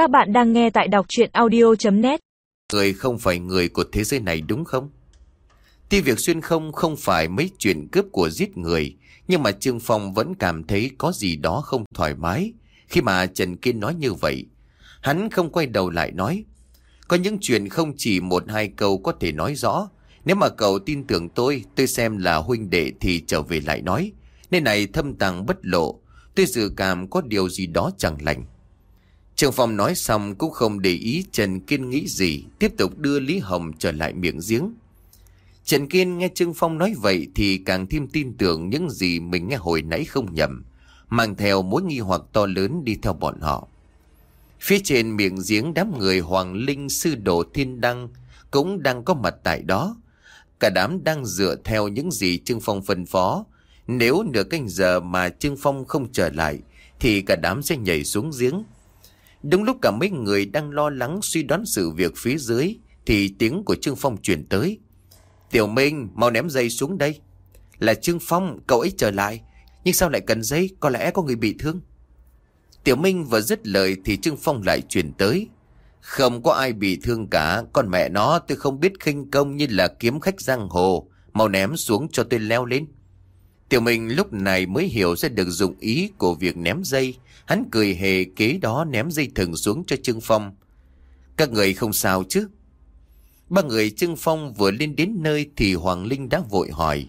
Các bạn đang nghe tại đọc chuyện audio.net Người không phải người của thế giới này đúng không? Tuy việc xuyên không không phải mấy chuyện cướp của giết người, nhưng mà Trương Phong vẫn cảm thấy có gì đó không thoải mái khi mà Trần Kiên nói như vậy. Hắn không quay đầu lại nói. Có những chuyện không chỉ một hai câu có thể nói rõ. Nếu mà cậu tin tưởng tôi, tôi xem là huynh đệ thì trở về lại nói. Nên này thâm tàng bất lộ, tôi dự cảm có điều gì đó chẳng lành. Trường Phong nói xong cũng không để ý Trần Kiên nghĩ gì, tiếp tục đưa Lý Hồng trở lại miệng giếng. Trần Kiên nghe Trương Phong nói vậy thì càng thêm tin tưởng những gì mình nghe hồi nãy không nhầm, mang theo mối nghi hoặc to lớn đi theo bọn họ. Phía trên miệng giếng đám người Hoàng Linh Sư Đồ Thiên Đăng cũng đang có mặt tại đó. Cả đám đang dựa theo những gì Trương Phong phân phó. Nếu nửa canh giờ mà Trương Phong không trở lại thì cả đám sẽ nhảy xuống giếng. Đúng lúc cả mấy người đang lo lắng suy đoán sự việc phía dưới thì tiếng của Trương Phong chuyển tới. Tiểu Minh mau ném dây xuống đây. Là Trương Phong, cậu ấy trở lại. Nhưng sao lại cần dây, có lẽ có người bị thương. Tiểu Minh vừa dứt lời thì Trương Phong lại chuyển tới. Không có ai bị thương cả, con mẹ nó tôi không biết khinh công như là kiếm khách giang hồ. Mau ném xuống cho tôi leo lên. Tiểu Minh lúc này mới hiểu ra được dụng ý của việc ném dây. Hắn cười hề kế đó ném dây thừng xuống cho Trương Phong. Các người không sao chứ? Ba người Trương Phong vừa lên đến nơi thì Hoàng Linh đã vội hỏi.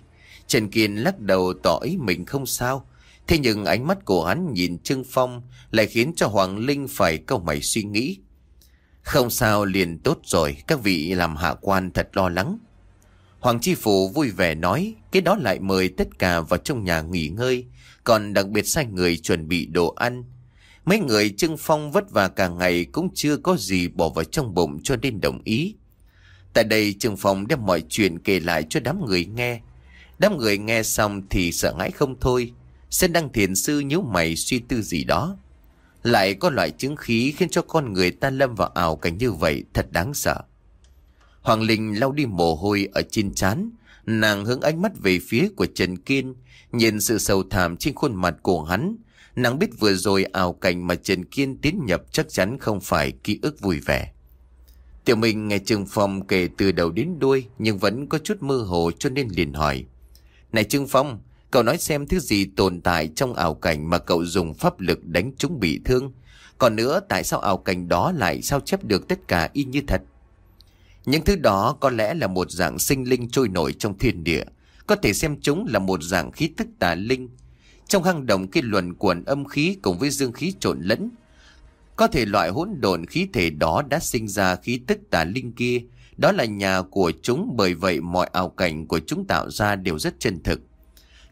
Trần Kiên lắc đầu tỏ ý mình không sao. Thế nhưng ánh mắt của hắn nhìn Trương Phong lại khiến cho Hoàng Linh phải câu mày suy nghĩ. Không sao liền tốt rồi, các vị làm hạ quan thật lo lắng. Hoàng Chi Phủ vui vẻ nói, cái đó lại mời tất cả vào trong nhà nghỉ ngơi, còn đặc biệt sai người chuẩn bị đồ ăn. Mấy người Trưng Phong vất vả cả ngày cũng chưa có gì bỏ vào trong bụng cho nên đồng ý. Tại đây Trương Phong đem mọi chuyện kể lại cho đám người nghe. Đám người nghe xong thì sợ hãi không thôi. Sen Đăng Thiền Sư nhíu mày suy tư gì đó. Lại có loại chứng khí khiến cho con người ta lâm vào ảo cảnh như vậy thật đáng sợ. Hoàng Linh lau đi mồ hôi ở trên trán, nàng hướng ánh mắt về phía của Trần Kiên, nhìn sự sầu thảm trên khuôn mặt của hắn. Nàng biết vừa rồi ảo cảnh mà Trần Kiên tiến nhập chắc chắn không phải ký ức vui vẻ. Tiểu Minh nghe Trương Phong kể từ đầu đến đuôi nhưng vẫn có chút mơ hồ cho nên liền hỏi. Này Trương Phong, cậu nói xem thứ gì tồn tại trong ảo cảnh mà cậu dùng pháp lực đánh chúng bị thương. Còn nữa tại sao ảo cảnh đó lại sao chép được tất cả y như thật? Những thứ đó có lẽ là một dạng sinh linh trôi nổi trong thiên địa. Có thể xem chúng là một dạng khí tức tà linh. Trong hang động cái luận quẩn âm khí cùng với dương khí trộn lẫn. Có thể loại hỗn độn khí thể đó đã sinh ra khí tức tà linh kia. Đó là nhà của chúng, bởi vậy mọi ảo cảnh của chúng tạo ra đều rất chân thực.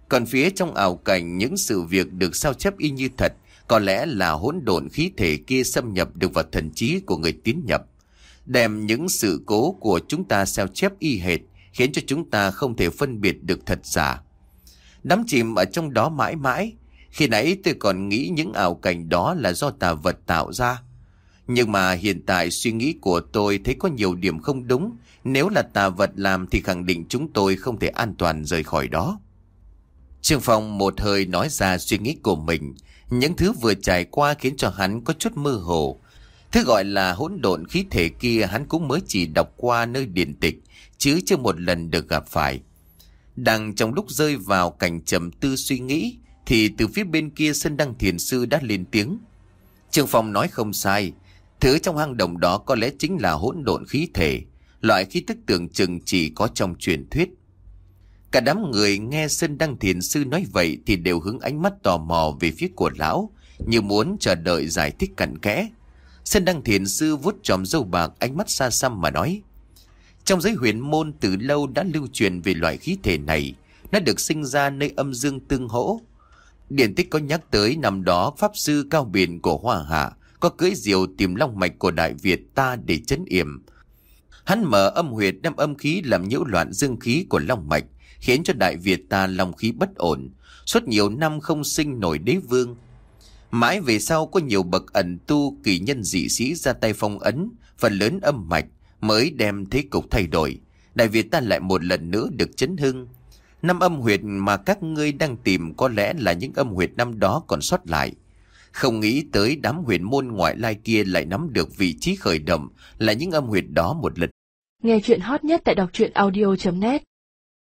Còn phía trong ảo cảnh, những sự việc được sao chép y như thật, có lẽ là hỗn độn khí thể kia xâm nhập được vào thần trí của người tiến nhập đem những sự cố của chúng ta sao chép y hệt, khiến cho chúng ta không thể phân biệt được thật giả. Đắm chìm ở trong đó mãi mãi, khi nãy tôi còn nghĩ những ảo cảnh đó là do tà vật tạo ra. Nhưng mà hiện tại suy nghĩ của tôi thấy có nhiều điểm không đúng, nếu là tà vật làm thì khẳng định chúng tôi không thể an toàn rời khỏi đó. Trương Phong một hơi nói ra suy nghĩ của mình, những thứ vừa trải qua khiến cho hắn có chút mơ hồ, Thứ gọi là hỗn độn khí thể kia hắn cũng mới chỉ đọc qua nơi điển tịch, chứ chưa một lần được gặp phải. Đang trong lúc rơi vào cảnh trầm tư suy nghĩ, thì từ phía bên kia sân đăng thiền sư đã lên tiếng. Trương Phong nói không sai, thứ trong hang động đó có lẽ chính là hỗn độn khí thể, loại khí tức tưởng chừng chỉ có trong truyền thuyết. Cả đám người nghe Sơn Đăng Thiền Sư nói vậy thì đều hướng ánh mắt tò mò về phía của lão, như muốn chờ đợi giải thích cặn kẽ. Sơn Đăng Thiền Sư vút tròm dâu bạc ánh mắt xa xăm mà nói. Trong giới huyền môn từ lâu đã lưu truyền về loại khí thể này. Nó được sinh ra nơi âm dương tương hỗ. Điển tích có nhắc tới năm đó Pháp Sư Cao Biển của Hoa Hạ có cưỡi diều tìm long mạch của Đại Việt ta để chấn yểm. Hắn mở âm huyệt đem âm khí làm nhiễu loạn dương khí của long mạch, khiến cho Đại Việt ta long khí bất ổn. Suốt nhiều năm không sinh nổi đế vương, Mãi về sau có nhiều bậc ẩn tu kỳ nhân dị sĩ ra tay phong ấn, phần lớn âm mạch mới đem thế cục thay đổi. Đại Việt ta lại một lần nữa được chấn hưng. Năm âm huyệt mà các ngươi đang tìm có lẽ là những âm huyệt năm đó còn sót lại. Không nghĩ tới đám huyền môn ngoại lai kia lại nắm được vị trí khởi động là những âm huyệt đó một lần. Nghe chuyện hot nhất tại đọc truyện audio.net